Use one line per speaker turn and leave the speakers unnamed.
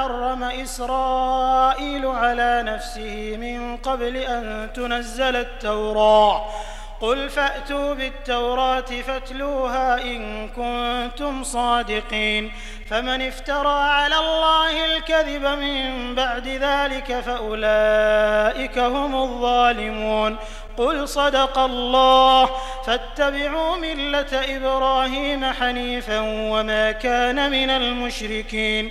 حرم إسرائيل على نفسه من قبل أن تنزل التوراة. قل فأتوا بالتوراة فاتلوها إن كنتم صادقين. فمن افترى على الله الكذب من بعد ذلك فأولئك هم الظالمون. قل صدق الله فاتبعوا ملة إبراهيم حنيفا وما كان من المشركين.